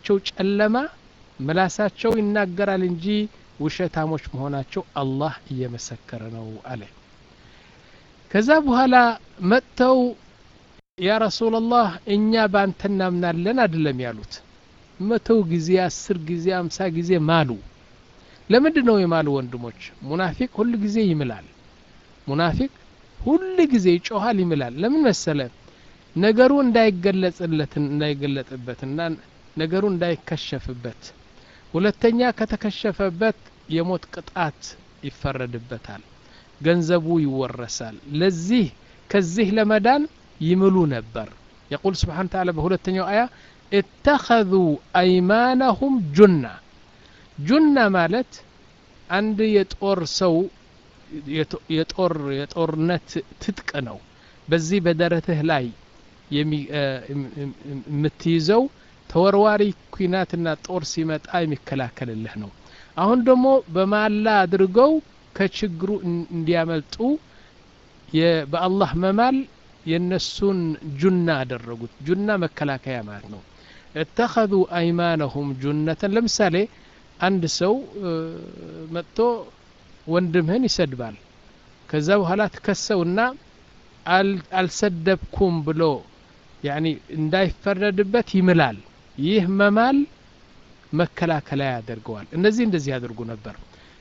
ቸው ጨለማ ምላሳቸው ይናገራል እንጂ ውሸታሞች መሆናቸው አላህ እየመሰከረ ነው አለ። ከዛ በኋላ መጥተው ያ ረሱላላህ እኛ ባንተ እናምናለን አይደለም ያሉት። መተው ጊዜ አስር ጊዜ አምሳ ጊዜ ማሉ። ለምንድን ነው የማሉ ወንድሞች? ሙናፊቅ ሁል ጊዜ ይምላል። ሙናፊቅ ሁል ጊዜ ይጮሃል ይምላል። ለምን መሰለ ነገሩ እንዳይገለጽለት እንዳይገለጥበትና ነገሩ እንዳይከሸፍበት። ሁለተኛ ከተከሸፈበት የሞት ቅጣት ይፈረድበታል። ገንዘቡ ይወረሳል። ለዚህ ከዚህ ለመዳን ይምሉ ነበር። يقول سبحانه وتعالى በሁለተኛው አያ اتخذوا አይማናሁም ጁና። ጁና ማለት አንድ የጦር ሰው የጦር የጦርነት ትጥቅ ነው። በዚህ በደረትህ ላይ የምትይዘው ተወርዋሪ ኩናትና ጦር ሲመጣ የሚከላከልልህ ነው። አሁን ደግሞ በማላ አድርገው ከችግሩ እንዲያመልጡ በአላህ መማል የነሱን ጁና አደረጉት። ጁና መከላከያ ማለት ነው። እተኸذ አይማነሁም ጁነተን። ለምሳሌ አንድ ሰው መጥቶ ወንድምህን ይሰድባል። ከዛ በኋላ ትከሰውና አልሰደብኩም ብሎ ያኒ እንዳይፈረድበት ይምላል ይህ መማል መከላከያ ያደርገዋል። እነዚህ እንደዚህ ያደርጉ ነበር።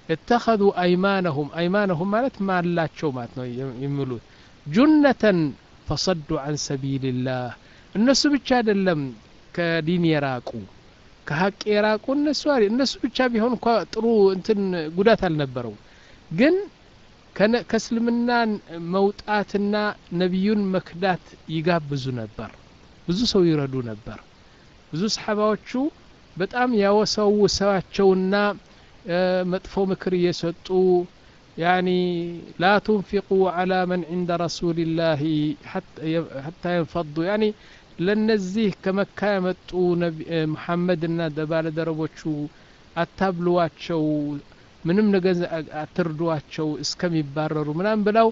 እተኸذ አይማነሁም። አይማነሁም ማለት ማላቸው ማለት ነው የሚሉት። ጁነተን ፈሰዱ አን ሰቢልላህ። እነሱ ብቻ አይደለም ከዲን የራቁ ከሀቅ የራቁ እነሱ እነሱ ብቻ ቢሆን እንኳ ጥሩ እንትን ጉዳት አልነበረው ግን ከእስልምና መውጣትና ነቢዩን መክዳት ይጋብዙ ነበር። ብዙ ሰው ይረዱ ነበር ብዙ ሰሓባዎቹ በጣም ያወሰውሰዋቸውና መጥፎ ምክር እየሰጡ ያኒ ላ ቱንፊቁ ዓላ መን ዕንደ ረሱልላህ ሐታ የንፈዱ ያኒ ለነዚህ ከመካ የመጡ መሐመድና ባለደረቦቹ አታብልዋቸው ምንም ነገር አትርዷቸው እስከሚባረሩ ምናም ብለው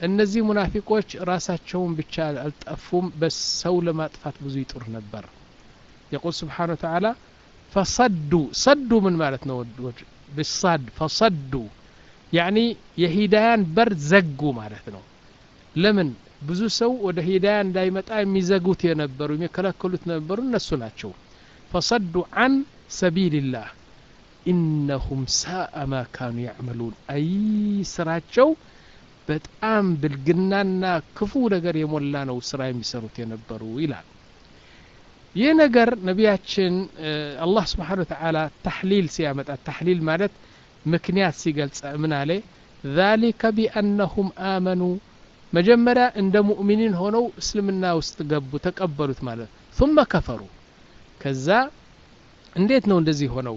እነዚህ ሙናፊቆች ራሳቸውን ብቻ አልጠፉም። በሰው ለማጥፋት ብዙ ይጥር ነበር የቁል ስብሓን ወተዓላ ፈሰዱ ሰዱ ምን ማለት ነው ብሳድ ፈሰዱ ያኒ የሂዳያን በር ዘጉ ማለት ነው ለምን ብዙ ሰው ወደ ሂዳያ እንዳይመጣ የሚዘጉት የነበሩ የሚከለከሉት ነበሩ እነሱ ናቸው። ፈሰዱ አን ሰቢልላህ። ኢነሁም ሳአ ማ ካኑ ያዕመሉን። አይ ስራቸው በጣም ብልግናና ክፉ ነገር የሞላ ነው ስራ የሚሰሩት የነበሩ ይላል ይህ ነገር ነቢያችን አላህ ስብሓን ወተዓላ ታሕሊል ሲያመጣ ታሕሊል ማለት ምክንያት ሲገልጸ ምን አለ ذلك بأنهم آمنوا መጀመሪያ እንደ ሙእሚኒን ሆነው እስልምና ውስጥ ገቡ ተቀበሉት ማለት ثم كفروا ከዛ እንዴት ነው እንደዚህ ሆነው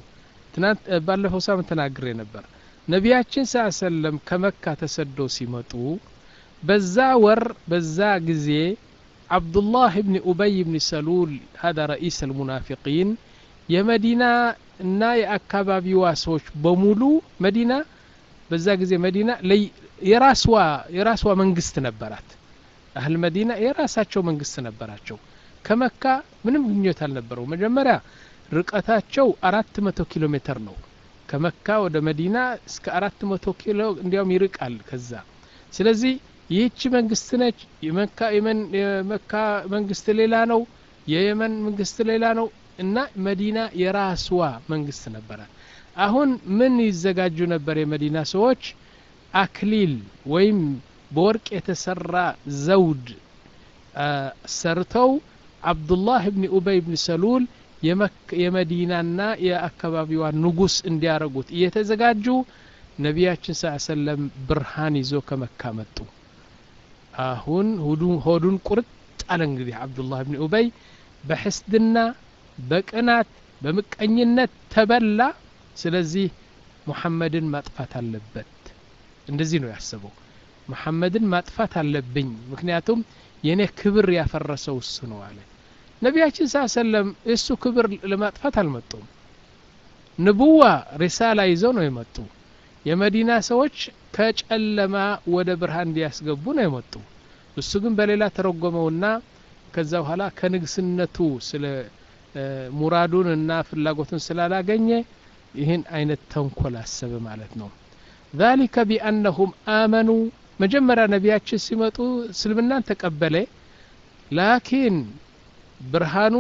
ትናንት ባለፈው ሳምንት ተናግሬ ነበር ነቢያችን ስ ሰለም ከመካ ተሰደው ሲመጡ በዛ ወር በዛ ጊዜ አብዱላህ ብን ኡበይ ብን ሰሉል ሀዳ ረኢስ አልሙናፊቂን የመዲና እና የአካባቢዋ ሰዎች በሙሉ መዲና በዛ ጊዜ መዲና የራስዋ መንግስት ነበራት። አህል መዲና የራሳቸው መንግስት ነበራቸው። ከመካ ምንም ግንኙነት አልነበረው መጀመሪያ ርቀታቸው አራት መቶ ኪሎ ሜትር ነው። ከመካ ወደ መዲና እስከ አራት መቶ ኪሎ እንዲያውም ይርቃል ከዛ። ስለዚህ ይህቺ መንግስት ነች። የመካ መንግስት ሌላ ነው። የየመን መንግስት ሌላ ነው። እና መዲና የራስዋ መንግስት ነበራት። አሁን ምን ይዘጋጁ ነበር የመዲና ሰዎች? አክሊል ወይም በወርቅ የተሰራ ዘውድ ሰርተው አብዱላህ ብን ኡበይ ብን ሰሉል የመዲናና የአካባቢዋ ንጉስ እንዲያረጉት እየተዘጋጁ ነቢያችን ስ ሰለም ብርሃን ይዞ ከመካ መጡ አሁን ሆዱን ቁርጥ አለ እንግዲህ አብዱላህ ብን ኡበይ። በሕስድና በቅናት በምቀኝነት ተበላ። ስለዚህ ሙሐመድን ማጥፋት አለበት። እንደዚህ ነው ያሰበው። ሙሐመድን ማጥፋት አለብኝ ምክንያቱም የእኔ ክብር ያፈረሰው እሱ ነው አለ። ነቢያችን ስ ሰለም እሱ ክብር ለማጥፋት አልመጡም። ንቡዋ ሪሳላ ይዘው ነው የመጡ የመዲና ሰዎች ከጨለማ ወደ ብርሃን እንዲያስገቡ ነው የመጡ እሱ ግን በሌላ ተረጎመውና ከዛ በኋላ ከንግስነቱ ስለ ሙራዱን እና ፍላጎቱን ስላላገኘ ይህን አይነት ተንኮል አሰበ ማለት ነው ذلك بأنهم آمنوا መጀመሪያ ነቢያችን ሲመጡ እስልምናን ተቀበለ ላኪን ብርሃኑ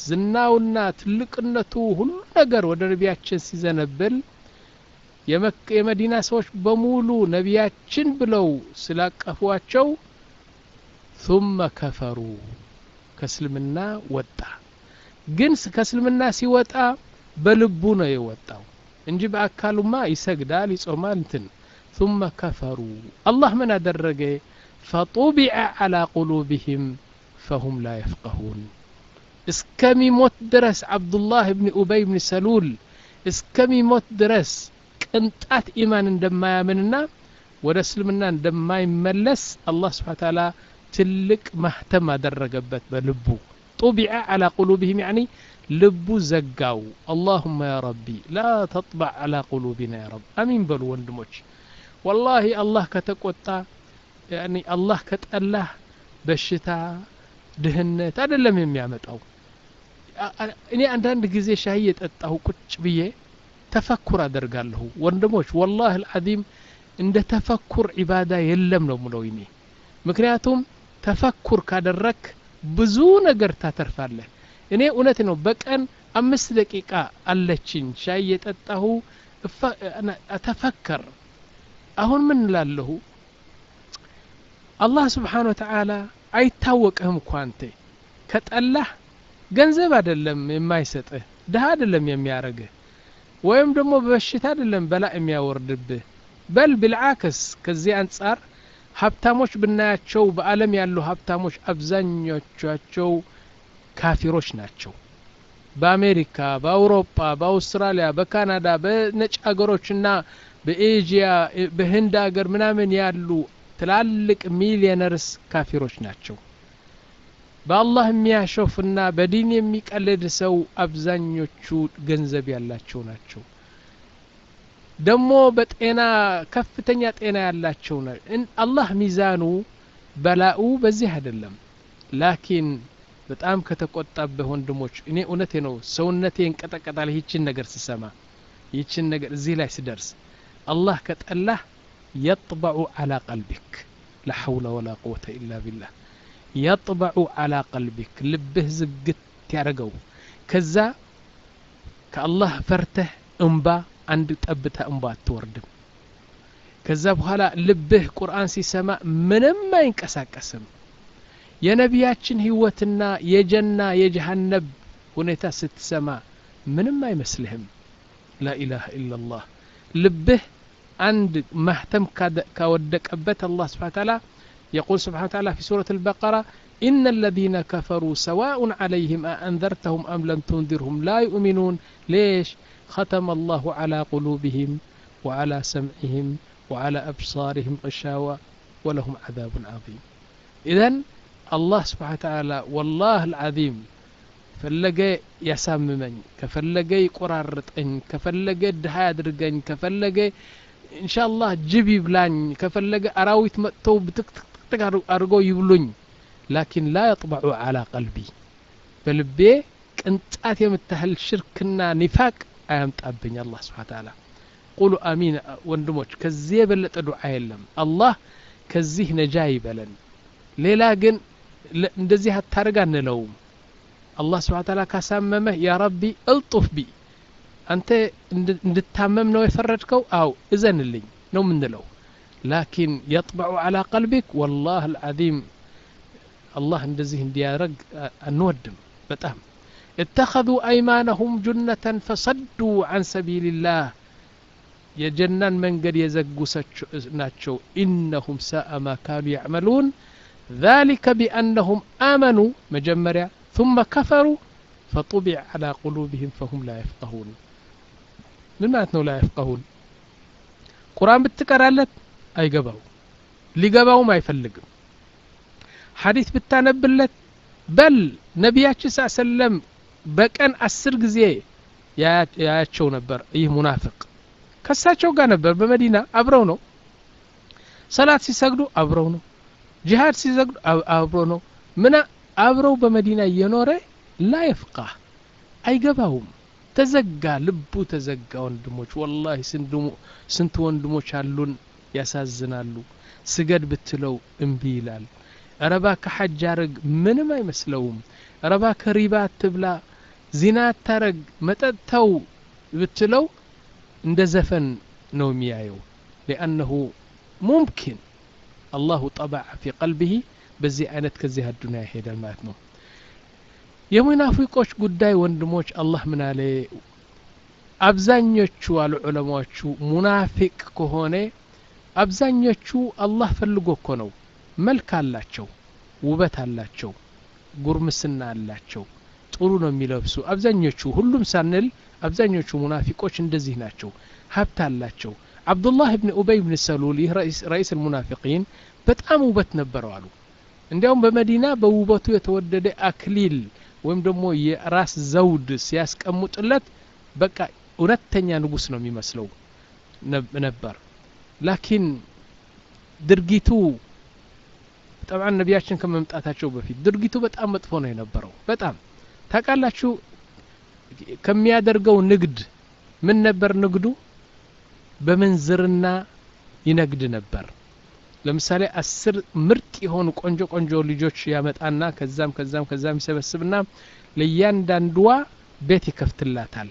ዝናውና ትልቅነቱ ሁሉ ነገር ወደ ነቢያችን ሲዘነብል የመዲና ሰዎች በሙሉ ነቢያችን ብለው ስላቀፏቸው ثم ከፈሩ ከእስልምና ወጣ ግን ከእስልምና ሲወጣ በልቡ ነው የወጣው እንጂ በአካሉማ ይሰግዳል ይጾማል እንትን ثم كفروا الله من أدرج فطبع على قلوبهم فهم لا يفقهون እስከሚሞት ድረስ አብዱላህ ብን ኡበይ ብን ሰሉል እስከሚሞት ድረስ ቅንጣት ኢማን እንደማያምንና ወደ እስልምና እንደማይመለስ አላህ ስብሓን ታላ ትልቅ ማህተም አደረገበት በልቡ። ጡቢዐ አላ ቁሉብህም ያኒ ልቡ ዘጋው። አላሁመ ያ ረቢ ላ ተጥባዕ አላ ቁሉቢና ያ ረብ። አሚን በሉ ወንድሞች። ወላሂ አላህ ከተቆጣ አላህ ከጠላህ በሽታ ድህነት አይደለም የሚያመጣው። እኔ አንዳንድ ጊዜ ሻይ የጠጣሁ ቁጭ ብዬ ተፈኩር አደርጋለሁ። ወንድሞች ወላህ አልዓዚም እንደ ተፈኩር ዒባዳ የለም ነው ምለው እኔ። ምክንያቱም ተፈኩር ካደረክ ብዙ ነገር ታተርፋለህ። እኔ እውነት ነው በቀን አምስት ደቂቃ አለችኝ። ሻይ የጠጣሁ ተፈከር። አሁን ምን እላለሁ? አላህ ስብሓን ወተዓላ አይታወቅህም አንተ። ከጠላህ ገንዘብ አይደለም የማይሰጥህ ድሃ አይደለም የሚያረግህ ወይም ደግሞ በበሽታ አይደለም በላ የሚያወርድብህ። በል ብልዓክስ። ከዚህ አንጻር ሀብታሞች ብናያቸው በአለም ያሉ ሀብታሞች አብዛኞቻቸው ካፊሮች ናቸው። በአሜሪካ በአውሮፓ በአውስትራሊያ በካናዳ በነጭ ሀገሮችና በኤዥያ በህንድ ሀገር ምናምን ያሉ ትላልቅ ሚሊየነርስ ካፊሮች ናቸው በአላህ የሚያሸፍና በዲን የሚቀልድ ሰው አብዛኞቹ ገንዘብ ያላቸው ናቸው። ደግሞ በጤና ከፍተኛ ጤና ያላቸው አላህ ሚዛኑ በላኡ በዚህ አይደለም። ላኪን በጣም ከተቆጣበ ወንድሞች እኔ እውነቴ ነው ሰውነቴ እንቀጠቀጣል ይችን ነገር ስሰማ ይችን ነገር እዚህ ላይ ስደርስ አላህ ከጠላህ የጥበዑ አላ ቀልቢክ። ላ ሐውለ ወላ ቁወተ ኢላ ቢላህ። يطبع على قلبك. لبه زقت يا كذا كالله فرته انبا عند تبتها انبا توردم كذا بخلا لبه قرآن سي سماء من ما ينكسا كسم يا نبيات نبياتشن هيوتنا يا جنة يا جهنب ونيتا ست سماء من ما يمسلهم لا إله إلا الله لبه عند مهتم كودك أبت الله سبحانه وتعالى يقول سبحانه وتعالى في سورة البقرة إن الذين كفروا سواء عليهم أأنذرتهم أم لم تنذرهم لا يؤمنون ليش ختم الله على قلوبهم وعلى سمعهم وعلى أبصارهم غشاوة ولهم عذاب عظيم إذا الله سبحانه وتعالى والله العظيم ፈለገ ያሳምመኝ ከፈለገ ይቆራርጠኝ ከፈለገ ድሃ ያድርገኝ ከፈለገ ኢንሻአላህ ጅብ ይብላኝ ከፈለገ አራዊት መጥተው ብትክትክ አድርጎ ይብሉኝ። ላኪን ላ የጥበዑ ዓላ ቀልቢ። በልቤ ቅንጣት የምታህል ሽርክና ኒፋቅ አያምጣብኝ አላህ ስብሓን ታላ ቁሉ አሚን ወንድሞች ከዚህ የበለጠ ዱዓ የለም። አላህ ከዚህ ነጃ ይበለን። ሌላ ግን እንደዚህ አታርግ አንለውም። አላህ ስብሓን ታላ ካሳመመህ ያ ረቢ እልጡፍ ቢ። አንተ እንድታመም ነው የፈረድከው? አው እዘንልኝ ነው ምንለው ላኪን የጥበዑ አላ ቀልቢክ ወላህ አልዓዚም አላህ እንደዚህ እንዲያደረግ አንወድም በጣም اتخذوا أيمانهم جنة فصدوا عن سبيل الله የጀናን መንገድ የዘጉ ናቸው ኢነሁም ሳአ ማ ካኑ ያዕመሉን ذلك بأنهم آمنوا مجمريا ثم كفروا فطبع على قلوبهم فهم لا يفقهون ምን ማለት ነው ላ የፍቀሁን ቁርአን ብትቀራለት አይገባው ሊገባውም አይፈልግም። ሐዲት ብታነብለት በል ነቢያችን ስ ሰለም በቀን አስር ጊዜ ያያቸው ነበር። ይህ ሙናፍቅ ከሳቸው ጋር ነበር በመዲና አብረው ነው። ሰላት ሲሰግዱ አብረው ነው። ጂሃድ ሲሰግዱ አብሮ ነው። ምና አብረው በመዲና እየኖረ ላ የፍቃህ አይገባውም። ተዘጋ ልቡ ተዘጋ ወንድሞች። ወላሂ ስንት ወንድሞች አሉን ያሳዝናሉ። ስገድ ብትለው እምቢ ይላል። ረባ ከሐጅ አረግ ምንም አይመስለውም። ረባ ከሪባ አትብላ ዚና አታረግ መጠጥተው ብትለው እንደ ዘፈን ነው የሚያየው። ሊአነሁ ሙምኪን አላሁ ጠበዐ ፊ ቀልቢህ በዚህ አይነት ከዚህ አዱንያ ይሄዳል ማለት ነው። የሙናፊቆች ጉዳይ ወንድሞች አላህ ምን አብዛኞቹ አሉ ዑለማዎቹ ሙናፊቅ ከሆነ አብዛኞቹ አላህ ፈልጎ እኮ ነው። መልክ አላቸው ውበት አላቸው ጉርምስና አላቸው። ጥሩ ነው የሚለብሱ። አብዛኞቹ ሁሉም ሳንል አብዛኞቹ ሙናፊቆች እንደዚህ ናቸው ሀብት አላቸው። አብዱላህ ብን ኡበይ ብን ሰሉል ይህ ረኢስ ልሙናፊቂን በጣም ውበት ነበረው አሉ። እንዲያውም በመዲና በውበቱ የተወደደ አክሊል ወይም ደግሞ የራስ ዘውድ ሲያስቀምጡለት በቃ እውነተኛ ንጉስ ነው የሚመስለው ነበር ላኪን ድርጊቱ ጠብዓን ነቢያችን ከመምጣታቸው በፊት ድርጊቱ በጣም መጥፎ ነው የነበረው። በጣም ታውቃላችሁ ከሚያደርገው ንግድ ምን ነበር ንግዱ? በምንዝርና ይነግድ ነበር። ለምሳሌ አስር ምርጥ የሆኑ ቆንጆ ቆንጆ ልጆች ያመጣና ከዛም ከዛም ከዛም ይሰበስብና ለእያንዳንዷ ቤት ይከፍትላታል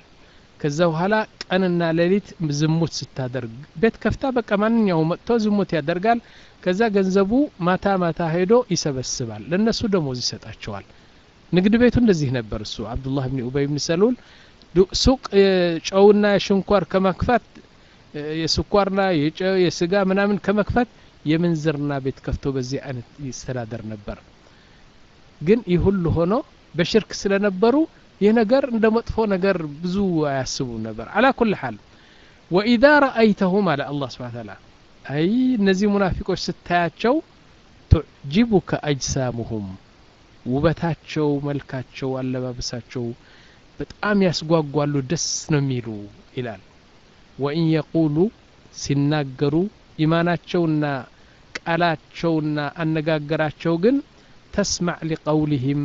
ከዛ በኋላ ቀንና ሌሊት ዝሙት ስታደርግ ቤት ከፍታ በቃ ማንኛው መጥቶ ዝሙት ያደርጋል። ከዛ ገንዘቡ ማታ ማታ ሄዶ ይሰበስባል። ለእነሱ ደሞዝ ይሰጣቸዋል። ንግድ ቤቱ እንደዚህ ነበር እሱ። አብዱላህ ብን ኡበይ ብን ሰሉል ሱቅ ጨውና ሽንኳር ከመክፈት የስኳርና የስጋ ምናምን ከመክፈት የምንዝርና ቤት ከፍቶ በዚህ አይነት ይስተዳደር ነበር። ግን ይህ ሁሉ ሆኖ በሽርክ ስለነበሩ ይህ ነገር እንደ መጥፎ ነገር ብዙ አያስቡም ነበር። አላ ኩል ሓል ወኢዛ ረአይተሁም አለ አላህ ስብሓን ታላ አይ እነዚህ ሙናፊቆች ስታያቸው ቱዕጅቡከ አጅሳሙሁም ውበታቸው መልካቸው አለባበሳቸው በጣም ያስጓጓሉ ደስ ነው የሚሉ ይላል። ወኢን የቁሉ ሲናገሩ ኢማናቸውና ቃላቸውና አነጋገራቸው ግን ተስማዕ ሊቀውልህም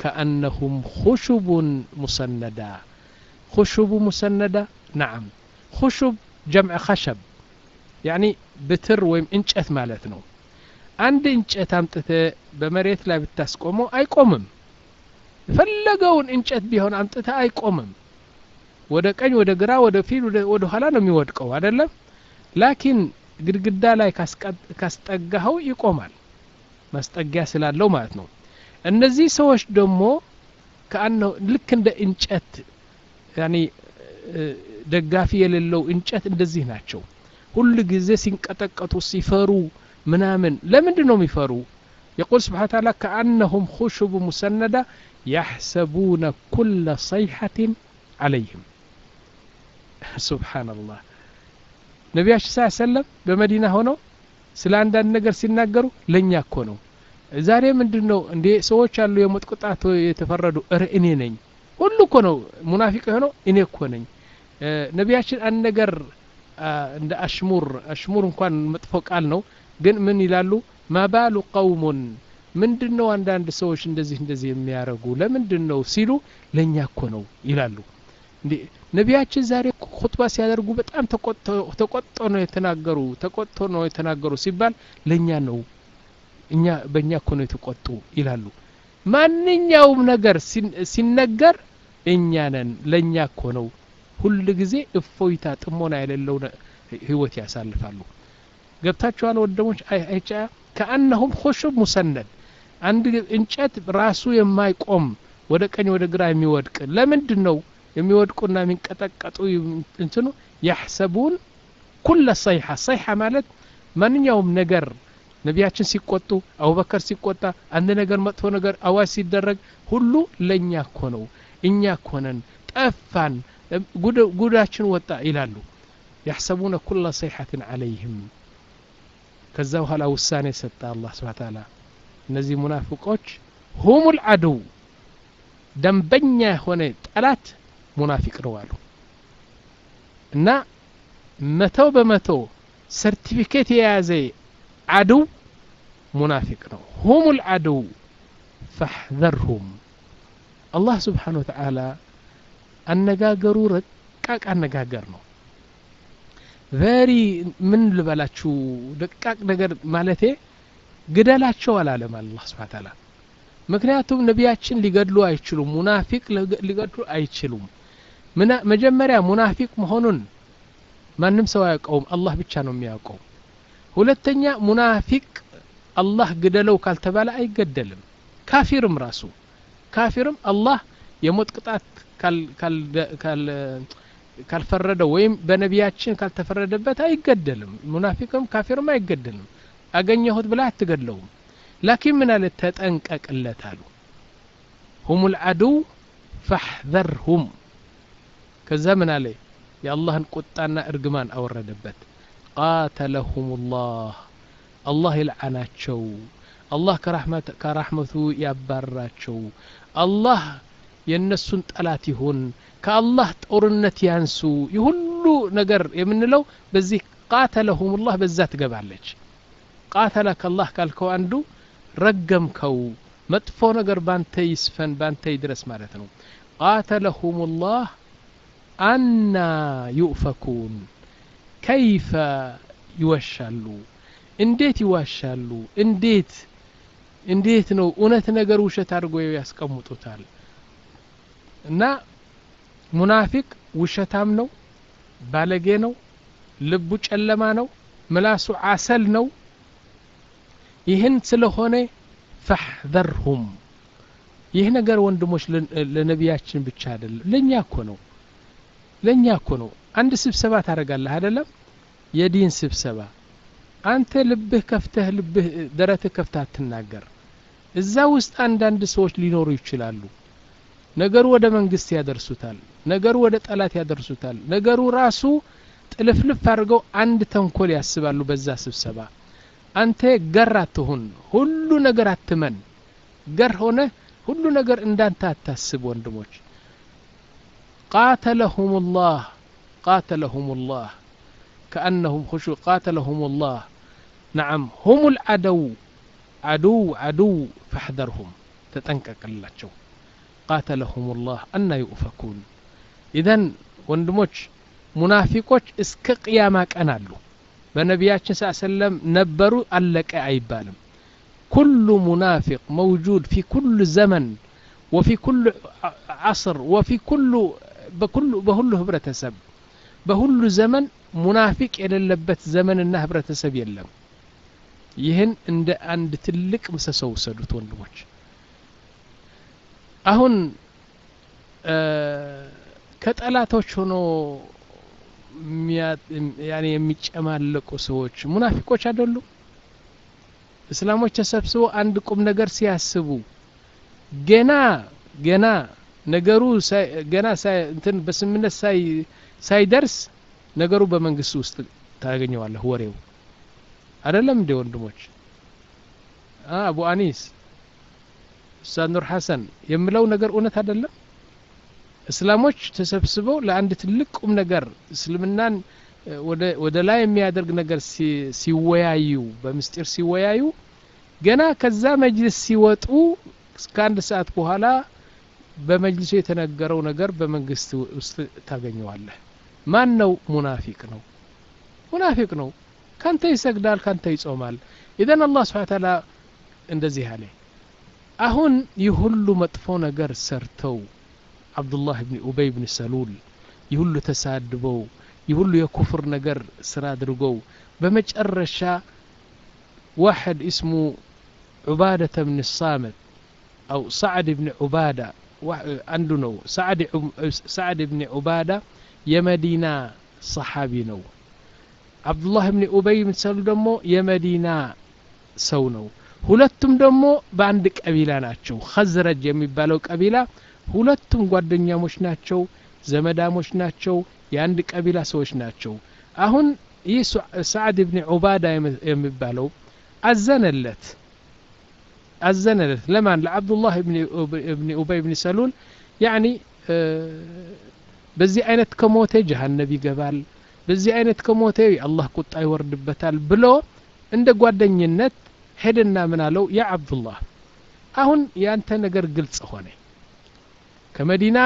ከአነሁም ሁሹቡን ሙሰነዳ። ሁሹቡ ሙሰነዳ? ናዓም። ሁሹብ ጀምዕ ኸሸብ ያኒ ብትር ወይም እንጨት ማለት ነው። አንድ እንጨት አምጥተ በመሬት ላይ ብታስቆመው አይቆምም። የፈለገውን እንጨት ቢሆን አምጥተ አይቆምም። ወደ ቀኝ ወደ ግራ ወደ ፊት ወደ ኋላ ነው የሚወድቀው አይደለም? ላኪን ግድግዳ ላይ ካስጠጋኸው ይቆማል። ማስጠጊያ ስላለው ማለት ነው። እነዚህ ሰዎች ደግሞ ከአነው ልክ እንደ እንጨት ያኒ ደጋፊ የሌለው እንጨት እንደዚህ ናቸው ሁል ጊዜ ሲንቀጠቀጡ ሲፈሩ ምናምን ለምንድን ነው የሚፈሩ يقول سبحانه وتعالى كأنهم خشب مسندة يحسبون كل صيحة عليهم سبحان الله ነቢያችን ስ ሰለም በመዲና ሆነው ስለ አንዳንድ ነገር ሲናገሩ ለእኛ እኮ ነው ዛሬ ምንድን ነው እንዴ ሰዎች አሉ የሞት ቁጣት የተፈረዱ። እረ እኔ ነኝ። ሁሉ እኮ ነው ሙናፊቅ የሆነው እኔ እኮ ነኝ። ነቢያችን አንድ ነገር እንደ አሽሙር አሽሙር እንኳን መጥፎ ቃል ነው። ግን ምን ይላሉ? ማባሉ ቀውሙን? ምንድን ነው አንዳንድ ሰዎች እንደዚህ እንደዚህ የሚያደርጉ? ለምንድን ነው ሲሉ ለእኛ እኮ ነው ይላሉ። ነቢያችን ዛሬ ሁጥባ ሲያደርጉ በጣም ተቆጥቶ ነው የተናገሩ ተቆጥቶ ነው የተናገሩ ሲባል ለእኛ ነው እኛ በእኛ እኮ ነው የተቆጡ ይላሉ። ማንኛውም ነገር ሲነገር እኛ ነን ለእኛ እኮ ነው። ሁል ጊዜ እፎይታ ጥሞና የሌለው ህይወት ያሳልፋሉ። ገብታችኋል ወደሞች አይጫ ከአነሁም ኹሹብ ሙሰነድ። አንድ እንጨት ራሱ የማይቆም ወደ ቀኝ ወደ ግራ የሚወድቅ ለምንድን ነው የሚወድቁና የሚንቀጠቀጡ እንትኑ? ያሕሰቡን ኩለ ሰይሐ ሰይሐ ማለት ማንኛውም ነገር ነቢያችን ሲቆጡ አቡበከር ሲቆጣ አንድ ነገር መጥፎ ነገር አዋጅ ሲደረግ ሁሉ ለእኛ እኮ ነው እኛ እኮ ነን ጠፋን ጉዳችን ወጣ ይላሉ። ያሕሰቡነ ኩለ ሰይሐትን ዓለይህም። ከዛ በኋላ ውሳኔ ሰጠ አላህ ስብሓ ታላ እነዚህ ሙናፊቆች ሁሙ ልዓድው ደንበኛ የሆነ ጠላት ሙናፊቅ ነው አሉ። እና መቶ በመቶ ሰርቲፊኬት የያዘ አድው ሙናፊቅ ነው። ሁሙ ልዓድው ፈሕዘርሁም። አላህ ስብሓን ወተዓላ አነጋገሩ ረቃቅ አነጋገር ነው። very ምን ልበላችሁ ደቃቅ ነገር ማለቴ ግደላቸው አላለም አላህ ስብሓን ተዓላ ምክንያቱም ነቢያችን ሊገድሉ አይችሉም ሙናፊቅ ሊገድሉ አይችሉም። መጀመሪያ ሙናፊቅ መሆኑን ማንም ሰው አያውቀውም አላህ ብቻ ነው የሚያውቀው። ሁለተኛ ሙናፊቅ አላህ ግደለው ካልተባለ አይገደልም። ካፊርም ራሱ ካፊርም አላህ የሞት ቅጣት ካልፈረደው ወይም በነቢያችን ካልተፈረደበት አይገደልም። ሙናፊቅም ካፊርም አይገደልም። አገኘሁት ብላ አትገድለውም። ላኪን ምን አለ? ተጠንቀቅለት አሉ። ሁም ልዓዱው ፈሕዘርሁም። ከዛ ምን አለ? የአላህን ቁጣና እርግማን አወረደበት። ቃተለሁም ላህ አላህ ይልዓናቸው አላህ ከራሕመቱ ያባራቸው አላህ የእነሱን ጠላት ይሁን ከአላህ ጦርነት ያንሱ። የሁሉ ነገር የምንለው በዚህ ቃተለሁም ላህ በዛ ትገባለች። ቃተለ ከላህ ካልከው አንዱ ረገምከው። መጥፎ ነገር ባንተ ይስፈን ባንተ ይድረስ ማለት ነው። ቃተለሁም ላህ አና ዩእፈኩን ከይፈ ይወሻሉ እንዴት ይዋሻሉ? እንዴት? እንዴት ነው? እውነት ነገር ውሸት አድርጎ ያስቀምጡታል? እና ሙናፊቅ ውሸታም ነው ባለጌ ነው ልቡ ጨለማ ነው ምላሱ አሰል ነው። ይህን ስለሆነ ፈሕዘርሁም። ይህ ነገር ወንድሞች ለነቢያችን ብቻ አይደለም ለእኛ እኮ ነው። ለእኛ እኮ ነው። አንድ ስብሰባ ታደረጋለህ አይደለም? የዲን ስብሰባ አንተ ልብህ ከፍተህ ልብህ ደረትህ ከፍተህ አትናገር እዛ ውስጥ አንዳንድ ሰዎች ሊኖሩ ይችላሉ ነገሩ ወደ መንግስት ያደርሱታል ነገሩ ወደ ጠላት ያደርሱታል ነገሩ ራሱ ጥልፍልፍ አድርገው አንድ ተንኮል ያስባሉ በዛ ስብሰባ አንተ ገር አትሁን ሁሉ ነገር አትመን ገር ሆነ ሁሉ ነገር እንዳንተ አታስብ ወንድሞች ቃተለሁም ላህ ቃተለሁም ላህ كأنهم خشوع قاتلهم الله نعم هم العدو عدو عدو فاحذرهم تتنكك اللاتشو قاتلهم الله أن يؤفكون إذن ወንድሞች ሙናፊቆች እስከ ቅያማ ቀን አሉ በነቢያችን ስ ሰለም ነበሩ አለቀ አይባልም ኩሉ ሙናፊቅ መውጁድ ፊ ኩሉ ዘመን ወፊ ኩሉ ዓስር ወፊ ኩሉ በሁሉ ህብረተሰብ በሁሉ ዘመን ሙናፊቅ የሌለበት ዘመንና ህብረተሰብ የለም ይህን እንደ አንድ ትልቅ ምሰሶ ውሰዱት ወንድሞች። አሁን ከጠላቶች ሆኖ የሚጨማለቁ ሰዎች ሙናፊቆች አይደሉም? እስላሞች ተሰብስበው አንድ ቁም ነገር ሲያስቡ ገና ገና ነገሩ ገና እንትን በስምነት ሳይደርስ ነገሩ በመንግስት ውስጥ ታገኘዋለህ ወሬው አይደለም እንዴ ወንድሞች? አቡ አኒስ ኡስታዝ ኑር ሐሰን የምለው ነገር እውነት አይደለም? እስላሞች ተሰብስበው ለአንድ ትልቅ ቁም ነገር እስልምናን ወደ ላይ የሚያደርግ ነገር ሲወያዩ በምስጢር ሲወያዩ ገና ከዛ መጅልስ ሲወጡ እስከ አንድ ሰዓት በኋላ በመጅልሱ የተነገረው ነገር በመንግስት ውስጥ ታገኘዋለህ። ማን ነው ሙናፊቅ ነው? ሙናፊቅ ነው ካንተ ይሰግዳል ካንተ ይጾማል። ኢዘን አላህ ስብሓን ታላ እንደዚህ አለ። አሁን ይህ መጥፎ ነገር ሰርተው አብዱላህ ብን ኡበይ ብን ሰሉል ይህ ተሳድበው ይህ የኩፍር ነገር ስራ አድርገው በመጨረሻ ዋሕድ እስሙ ዑባደተ ብን ሳመት አው ሳዕድ ብን ዑባዳ አንዱ ነው። ሳዕድ ብን ዑባዳ የመዲና ሰሓቢ ነው አብዱላህ ብን ኡበይ ሰሉል ደግሞ የመዲና ሰው ነው። ሁለቱም ደግሞ በአንድ ቀቢላ ናቸው። ኸዝረጅ የሚባለው ቀቢላ ሁለቱም ጓደኛሞች ናቸው ዘመዳሞች ናቸው የአንድ ቀቢላ ሰዎች ናቸው። አሁን ይህ ሰዓድ ብን ዑባዳ የሚባለው አዘነለት። አዘነለት። ለማን? ለዓብዱላህ ብን ኡበይ ብን ሰሉል። ያኒ በዚህ አይነት ከሞተ ጀሃነብ ይገባል በዚህ አይነት ከሞተ የአላህ ቁጣ ይወርድበታል ብሎ እንደ ጓደኝነት ሄደና ምን አለው? ያ አብዱላህ አሁን ያንተ ነገር ግልጽ ሆነ። ከመዲና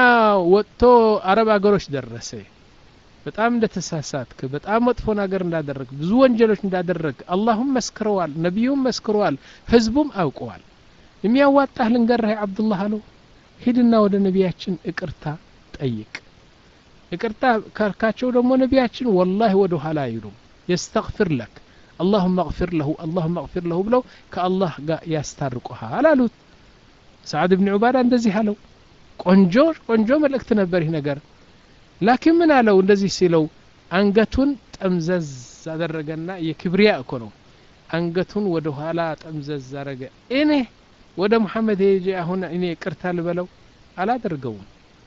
ወጥቶ አረብ አገሮች ደረሰ። በጣም እንደተሳሳትክ በጣም መጥፎ ነገር እንዳደረግ ብዙ ወንጀሎች እንዳደረግ አላሁም መስክረዋል ነቢዩም መስክረዋል ህዝቡም አውቀዋል። የሚያዋጣህ ልንገርህ አብዱላህ አለው። ሂድና ወደ ነቢያችን እቅርታ ጠይቅ ይቅርታ ካልካቸው ደግሞ ነቢያችን ወላሂ ወደ ኋላ አይሉም። የስተግፊር ለክ አላሁመ እግፊር ለሁ አላሁመ እግፊር ለሁ ብለው ከአላህ ጋር ያስታርቁሃል አሉት። ሰዓድ ብን ዑባዳ እንደዚህ አለው። ቆንጆ ቆንጆ መልእክት ነበር ይህ ነገር። ላኪን ምን አለው? እንደዚህ ሲለው አንገቱን ጠምዘዝ አደረገና የክብሪያ እኮ ነው። አንገቱን ወደ ኋላ ጠምዘዝ አረገ እኔ ወደ ሙሐመድ ሄጄ አሁን እኔ ቅርታ ልበለው አላደርገውም።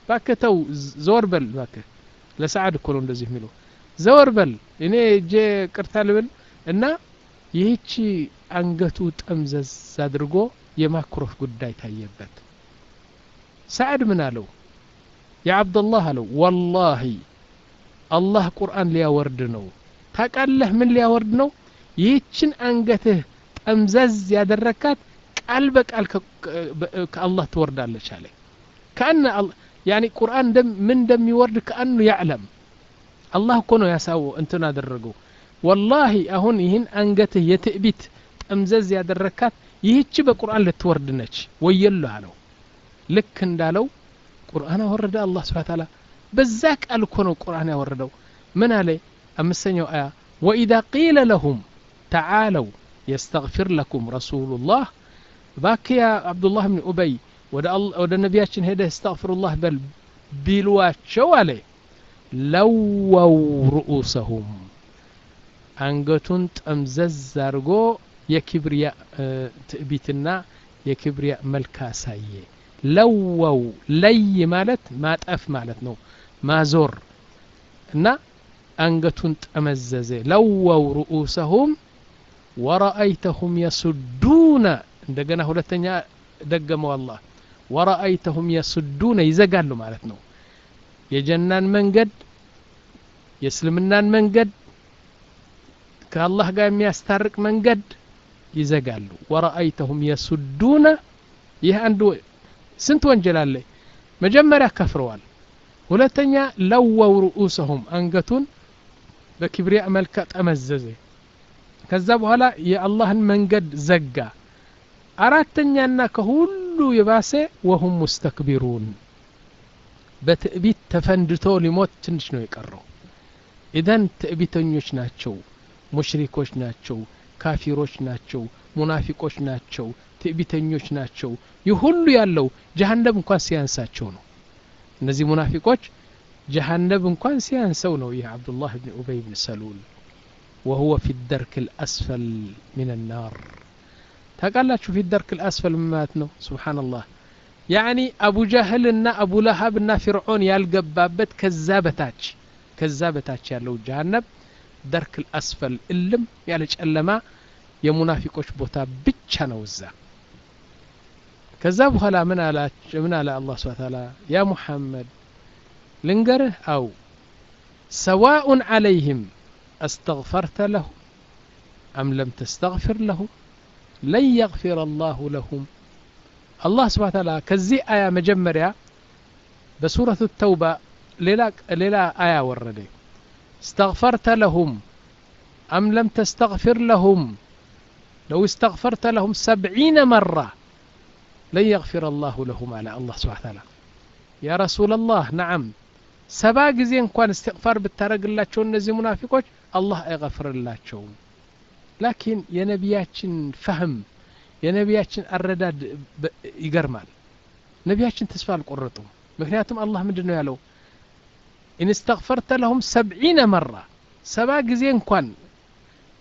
ባክህ ተው ዘወር በል ባክህ ለሰዓድ እኮ ነው እንደዚህ የሚለው። ዘወር በል እኔ እጄ ቅርታ ልብል እና ይህቺ አንገቱ ጠምዘዝ አድርጎ የማኩረፍ ጉዳይ ታየበት። ሰዓድ ምን አለው? የአብደላህ አለው ወላሂ አላህ ቁርአን ሊያወርድ ነው። ታቃለህ ምን ሊያወርድ ነው? ይህችን አንገትህ ጠምዘዝ ያደረካት ቃል በቃል ከአላህ ትወርዳለች አለ። ከአነ ያኒ ቁርአን ምን እንደሚወርድ ከአኑ ያዕለም አላህ እኮ ነው ያሳወ እንትን አደረገው ወላሂ አሁን ይህን አንገትህ የትዕቢት ጠምዘዝ ያደረካት ይህች በቁርአን ልትወርድ ነች ወየልህ አለው ልክ እንዳለው ቁርአን አወረደ አላህ ስብሓን ታላ በዛ ቃል እኮ ነው ቁርአን ያወረደው ምን አለ አምስተኛው አያ ወኢዛ ቂለ ለሁም ተዓለው የስተግፊር ለኩም ረሱሉላህ ባክ ያ አብዱላህ ብን ኡበይ ወደ ነቢያችን ሄደህ እስተግፍሩላህ በል ቢሏቸው አለ። ለወው ርኡሰሁም አንገቱን ጠምዘዝ አድርጎ የክብሪያ ትዕቢትና የክብሪያ መልክ አሳየ። ለወው ለይ ማለት ማጠፍ ማለት ነው ማዞር እና አንገቱን ጠመዘዘ። ለወው ርኡሰሁም ወረአይተሁም የሱዱነ እንደገና ሁለተኛ ደገመው አላህ ወረአይተሁም የሱዱነ ይዘጋሉ ማለት ነው። የጀናን መንገድ የእስልምናን መንገድ ከአላህ ጋር የሚያስታርቅ መንገድ ይዘጋሉ። ወረአይተሁም የሱዱነ ይህ አንዱ ስንት ወንጀል አለ? መጀመሪያ ከፍረዋል። ሁለተኛ ለወው ርኡሰሁም አንገቱን በክብሪያ መልካ ጠመዘዘ። ከዛ በኋላ የአላህን መንገድ ዘጋ። አራተኛና ከሁሉ የባሰ ወሁም ሙስተክቢሩን። በትዕቢት ተፈንድቶ ሊሞት ትንሽ ነው የቀረው። ኢዘን ትዕቢተኞች ናቸው ሙሽሪኮች ናቸው ካፊሮች ናቸው ሙናፊቆች ናቸው ትዕቢተኞች ናቸው። ይህ ሁሉ ያለው ጀሃነብ እንኳን ሲያንሳቸው ነው። እነዚህ ሙናፊቆች ጀሃነብ እንኳን ሲያንሰው ነው ይህ አብዱላህ ብን ኡበይ ብን ሰሉል። ወሁወ ፊ ደርክ ልአስፈል ምን ናር ታውቃላችሁ ፊ ደርክ ልአስፈል ማለት ነው። ስብሓንላህ ያኒ አቡ ጃህልና አቡ ለሀብና ፊርዖን ያልገባበት ከዛ በታች ከዛ በታች ያለው ጀሃነብ ደርክ ልአስፈል እልም ያለ ጨለማ የሙናፊቆች ቦታ ብቻ ነው እዛ። ከዛ በኋላ ምን አላቸው ምን አለ አላህ ስብሐ ተዓላ ያ ሙሐመድ ልንገርህ አው ሰዋኡን ዓለይህም አስተግፈርተ ለሁም አም ለም ተስተግፊር ለሁም لن يغفر الله لهم. الله سبحانه وتعالى كزي آية مجمرة بسورة التوبة للا, للا آية وردة. استغفرت لهم أم لم تستغفر لهم؟ لو استغفرت لهم سبعين مرة لن يغفر الله لهم على الله سبحانه وتعالى. يا رسول الله نعم. سباق زين كان استغفار بالترق الله شون نزي منافقوش الله يغفر الله شون ላኪን የነቢያችን ፈህም የነቢያችን አረዳድ ይገርማል ነቢያችን ተስፋ አልቆረጡም ምክንያቱም አላህ ምንድን ነው ያለው ኢን እስተግፈርተ ለሁም ሰብዒነ መራ ሰባ ጊዜ እንኳን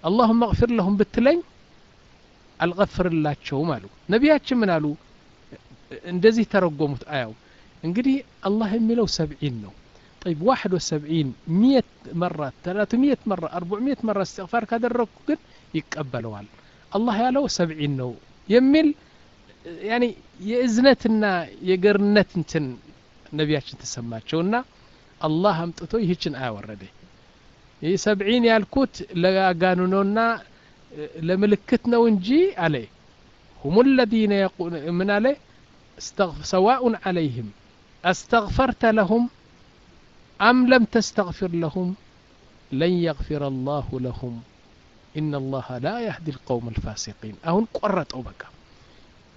አላሁመ እግፊር ለሁም ብትለኝ አልገፍርላቸውም አሉ ነቢያችን ምን አሉ እንደዚህ ተረጎሙት አያው እንግዲህ አላህ የሚለው ሰብዒን ነው طيب واحد وسبعين مية مرة ثلاثمية مرة أربعمية مرة استغفار كدرك ግን ይቀበለዋል። አላህ ያለው ሰብዒን ነው። የሚል ያኒ የእዝነትና የገርነት እንትን ነቢያችን ተሰማቸውና አላህ አምጥቶ ይህችን አያወረደ ይህ ሰብዒን ያልኩት ለጋኑኖና ለምልክት ነው እንጂ አለ። ሁም ለዚነ ምን አለ? ሰዋኡን ዓለይህም አስተግፈርተ ለሁም አም ለም ተስተግፊር ለሁም ለን የግፊረ አላሁ ለሁም ኢነ አላህ ላ ያህዲ ልቀውም አልፋሲቂን አሁን ቆረጠው በቃ።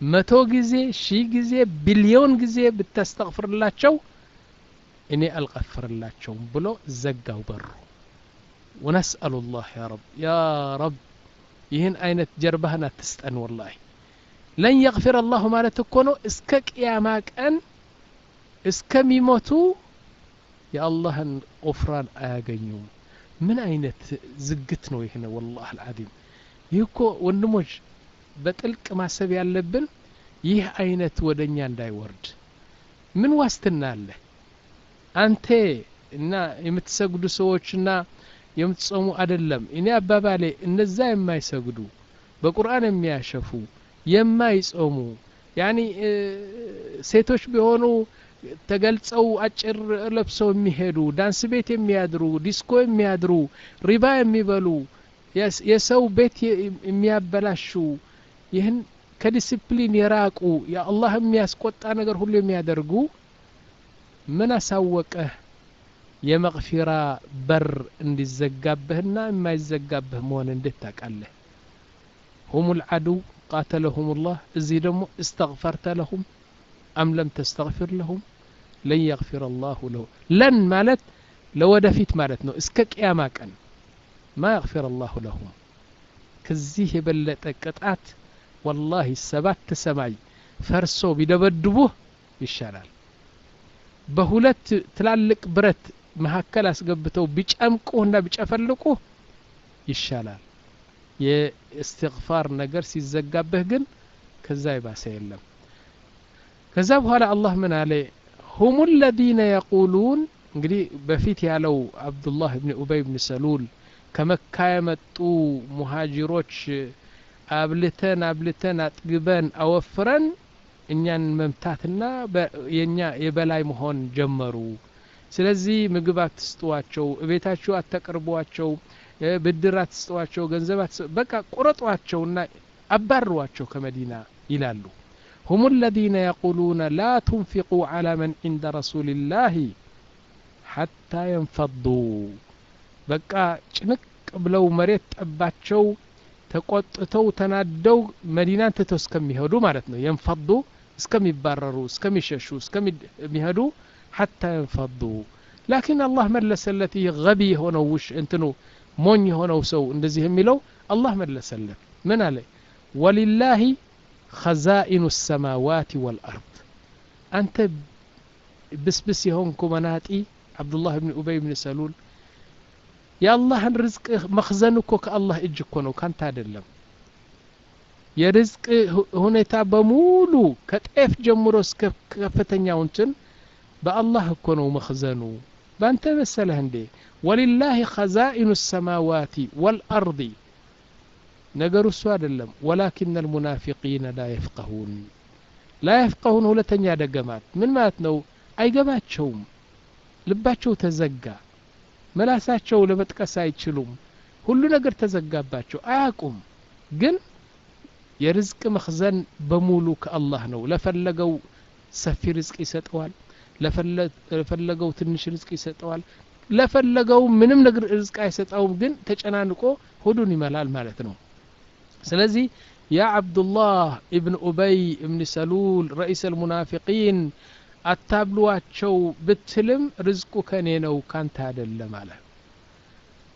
መቶ ጊዜ ሺህ ጊዜ ቢሊዮን ጊዜ ብታስተግፍርላቸው እኔ አልቀፍርላቸውም ብሎ ዘጋው በሩ። ወነስአሉ ላህ ያ ረብ ያ ረብ ይህን አይነት ጀርባህን አትስጠን ወላሂ። ለን የግፊር አላሁ ማለት እኮ ነው እስከ ቅያማ ቀን እስከሚሞቱ የአላህን ቁፍራን አያገኙም ምን አይነት ዝግት ነው ይህ ነው? ወላህ አልዓዚም። ይህ እኮ ወንድሞች በጥልቅ ማሰብ ያለብን ይህ አይነት ወደ እኛ እንዳይወርድ። ምን ዋስትና አለ? አንተ እና የምትሰግዱ ሰዎችና የምትጾሙ አይደለም። እኔ አባባሌ እነዛ የማይሰግዱ በቁርአን የሚያሸፉ የማይጾሙ ያኒ ሴቶች ቢሆኑ ተገልጸው አጭር ለብሰው የሚሄዱ ዳንስ ቤት የሚያድሩ ዲስኮ የሚያድሩ ሪባ የሚበሉ የሰው ቤት የሚያበላሹ ይህን ከዲስፕሊን የራቁ የአላህ የሚያስቆጣ ነገር ሁሉ የሚያደርጉ ምን አሳወቀህ? የመቅፊራ በር እንዲዘጋብህና የማይዘጋብህ መሆን እንዴት ታውቃለህ? ሁም ልዓዱው ቃተለሁም ላህ እዚህ ደግሞ እስተግፈርተ ለሁም አም ለም ተስተግፊር ለሁም ለን የግፊር አላሁ ለሁ ለን ማለት ለወደፊት ማለት ነው። እስከ ቅያማ ቀን ማ የግፊር አላሁ ለሁም ከዚህ የበለጠ ቅጣት ወላሂ ሰባት ሰማይ ፈርሶ ቢደበድቡህ ይሻላል። በሁለት ትላልቅ ብረት መካከል አስገብተው ቢጨምቁህና ቢጨፈልቁህ ይሻላል። የእስትግፋር ነገር ሲዘጋብህ ግን ከዛ የባሰ የለም ከዛ በኋላ አላህ ምን አለ? ሁም ለዚነ የቁሉን እንግዲህ በፊት ያለው አብዱላህ ብን ኡበይ ብን ሰሉል ከመካ የመጡ ሙሃጅሮች አብልተን አብልተን አጥግበን አወፍረን እኛን መምታትና የኛ የበላይ መሆን ጀመሩ። ስለዚህ ምግብ አትስጧቸው እቤታችሁ አታቀርቧቸው ብድር አትስጧቸው ገንዘብ በቃ ቁረጧቸውና አባርሯቸው ከመዲና ይላሉ ሁሙ ለዚነ የቁሉነ ላ ቱንፊቁ ዐላ መን ዒንደ ረሱልላህ ሐታ የንፈዱ በቃ ጭንቅ ብለው መሬት ጠባቸው ተቆጥተው ተናደው መዲናን ትተው እስከሚሄዱ ማለት ነው። የንፈዱ እስከሚባረሩ እስከሚሸሹ እስከሚሄዱ ሐታ የንፈዱ። ላኪን አላህ መለሰለት። ይህ ገቢ የሆነው ውሽ እንትኑ ሞኝ የሆነው ሰው እንደዚህ የሚለው አላህ መለሰለት። ምን አለ? ወሊላሂ ኸዛኢኑ ሰማዋት ወልአርድ አንተ ብስብስ የሆንኩ መናጢ አብዱላህ ብን ኡበይ ብን ሰሉል የአላህን ርዝቅ መክዘን እኮ ከአላህ እጅ እኮ ነው ካንተ አይደለም የርዝቅ ሁኔታ በሙሉ ከጤፍ ጀምሮ እስከ ከፍተኛው እንትን በአላህ እኮ ነው መክዘኑ በአንተ መሰለህ እንዴ ወሊላህ ኸዛኢኑ ሰማዋቲ ወልአርዲ ነገሩ እሱ አይደለም። ወላኪን አልሙናፊቂነ ላ የፍቀሁን። ላ የፍቀሁን ሁለተኛ ደገማት ምን ማለት ነው? አይገባቸውም። ልባቸው ተዘጋ። መላሳቸው ለመጥቀስ አይችሉም። ሁሉ ነገር ተዘጋባቸው። አያቁም ግን የርዝቅ መክዘን በሙሉ ከአላህ ነው። ለፈለገው ሰፊ ርዝቅ ይሰጠዋል። ለፈለገው ትንሽ ርዝቅ ይሰጠዋል። ለፈለገው ምንም ነገር ርዝቅ አይሰጠውም። ግን ተጨናንቆ ሆዱን ይመላል ማለት ነው ስለዚህ ያ ዓብዱላህ እብን ኡበይ እብን ሰሉል ረኢስ አልሙናፊቂን አታብሏቸው ብትልም ርዝቁ ከኔ ነው ካንተ አይደለም አለ።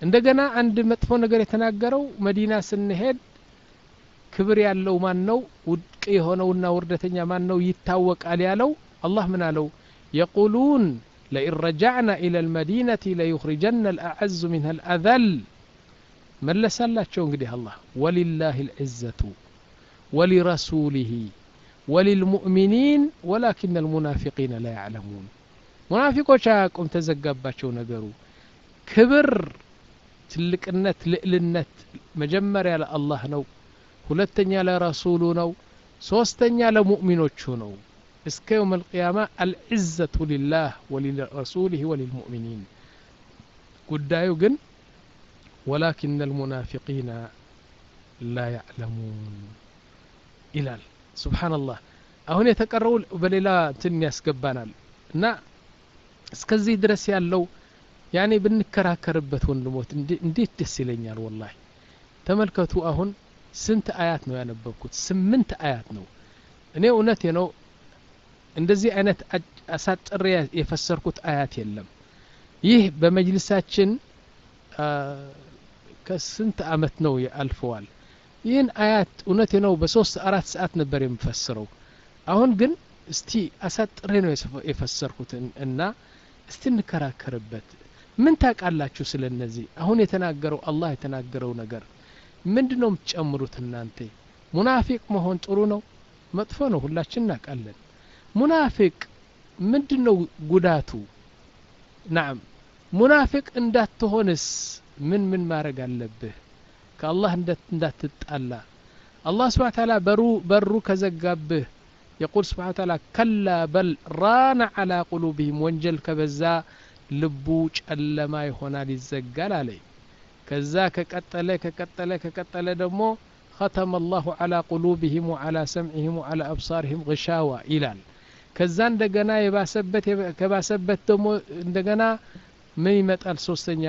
እንደገና አንድ መጥፎ ነገር የተናገረው መዲና ስንሄድ ክብር ያለው ማን ነው? ውድቅ የሆነውና ውርደተኛ ማን ነው ይታወቃል ያለው አላህ ምን አለው? የቁሉን ለኢን ረጃዕና ኢላ ልመዲነቲ ለዩኽሪጀና ልአዐዙ ሚንሃ ልአዘል መለሳላቸው እንግዲህ አላህ ወሊላህ ልዕዘቱ ወሊረሱሊህ ወሊልሙእሚኒን ወላኪን አልሙናፊቂነ ላ ያዕለሙን። ሙናፊቆች አያቁም ተዘጋባቸው ነገሩ። ክብር ትልቅነት ልዕልነት መጀመሪያ ለአላህ ነው። ሁለተኛ ለረሱሉ ነው። ሶስተኛ ለሙእሚኖቹ ነው። እስከ የውም አልቅያማ አልዕዘቱ ሊላህ ወሊረሱሊህ ወሊልሙእሚኒን። ጉዳዩ ግን ወላኪን አልሙናፊቂነ ላ ያዕለሙን ይላል ስብሓንላህ አሁን የተቀረው በሌላ እንትን ያስገባናል እና እስከዚህ ድረስ ያለው ያኔ ብንከራከርበት ወንድሞት እንዴት ደስ ይለኛል ወላሂ። ተመልከቱ አሁን ስንት አያት ነው ያነበብኩት? ስምንት አያት ነው። እኔ እውነቴ ነው እንደዚህ አይነት አሳጥሬ የፈሰርኩት አያት የለም። ይህ በመጅልሳችን ከስንት አመት ነው አልፈዋል ይህን አያት እውነቴ ነው በሶስት አራት ሰዓት ነበር የምፈስረው። አሁን ግን እስቲ አሳጥሬ ነው የፈሰርኩት እና እስቲ እንከራከርበት። ምን ታውቃላችሁ ስለ እነዚህ አሁን የተናገረው አላህ የተናገረው ነገር ምንድ ነው የምትጨምሩት እናንተ? ሙናፊቅ መሆን ጥሩ ነው? መጥፎ ነው ሁላችን እናውቃለን። ሙናፊቅ ምንድ ነው ጉዳቱ? ናም ሙናፊቅ እንዳትሆንስ ምን ምን ማድረግ አለብህ ከአላህ እንዳትጣላ አላህ ስብሓን ታላ በሩ በሩ ከዘጋብህ የቁል ስብሓን ታላ ከላ በል ራነ ዓላ ቁሉብህም ወንጀል ከበዛ ልቡ ጨለማ ይሆናል ይዘጋል አለኝ ከዛ ከቀጠለ ከቀጠለ ከቀጠለ ደግሞ ختم الله على قلوبهم وعلى سمعهم وعلى أبصارهم غشاوة ይላል ከዛ እንደገና የባሰበት ከባሰበት ደግሞ እንደገና ምን ይመጣል ሶስተኛ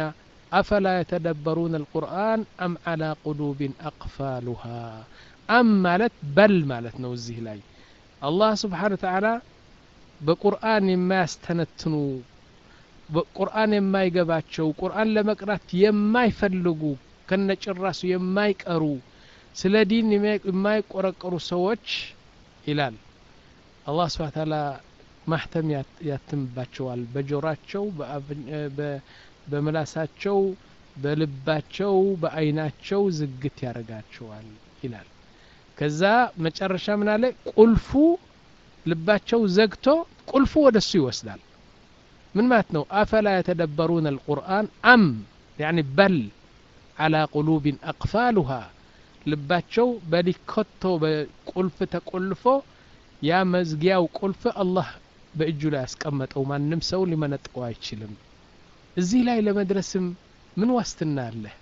አፈላ የተደበሩን አልቁርአን አም አላ ቁሉብን አቅፋሉሃ አም ማለት በል ማለት ነው እዚህ ላይ አላህ ስብሓን ተዓላ በቁርአን የማያስተነትኑ ቁርአን የማይገባቸው ቁርአን ለመቅራት የማይፈልጉ ከነጭራሱ የማይቀሩ ስለ ዲን የማይቆረቀሩ ሰዎች ይላል አላህ ስብሓ ታላ ማህተም ያትምባቸዋል በጆራቸው በምላሳቸው በልባቸው በአይናቸው ዝግት ያደርጋቸዋል ይላል። ከዛ መጨረሻ ምን አለ? ቁልፉ ልባቸው ዘግቶ ቁልፉ ወደ እሱ ይወስዳል። ምን ማለት ነው? አፈላ የተደበሩን አልቁርአን አም ያኒ በል አላ ቁሉብን አቅፋሉሃ። ልባቸው በሊኮቶ በቁልፍ ተቆልፎ ያ መዝጊያው ቁልፍ አላህ በእጁ ላይ ያስቀመጠው ማንም ሰው ሊመነጥቀው አይችልም እዚህ ላይ ለመድረስም ምን ዋስትና አለህ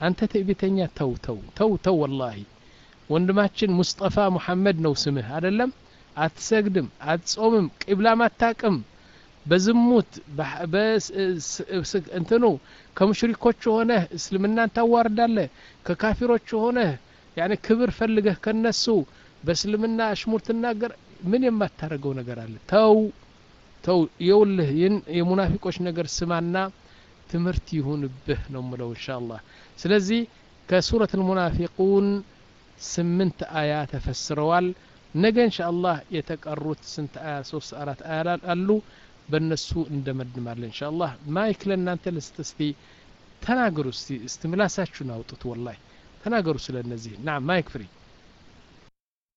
አንተ ትዕቢተኛ ተው ተው ተው ተው ወላሂ። ወንድማችን ሙስጠፋ ሙሐመድ ነው ስምህ አደለም አትሰግድም አትጾምም ቂብላም አታቅም። በዝሙት እንትኑ ከሙሽሪኮች ሆነህ እስልምናን ታዋርዳለህ ከካፊሮች ሆነህ ያኔ ክብር ፈልገህ ከነሱ በእስልምና አሽሙር ትናገር። ምን የማታደርገው ነገር አለ? ተው ተው የውልህ ይህን የሙናፊቆች ነገር ስማና ትምህርት ይሁንብህ ነው ምለው እንሻ አላህ ስለዚህ ከሱረት ልሙናፊቁን ስምንት አያ ተፈስረዋል። ነገ እንሻ አላህ የተቀሩት ስንት አያ? ሶስት አራት አያ አሉ። በእነሱ እንደመድማለን እንሻ አላህ ማይክ ለእናንተ ልስጥ እስቲ። ተናገሩ እስቲ። ምላሳችሁን አውጡት። ወላይ ተናገሩ ስለ እነዚህ ናም ማይክ ፍሪ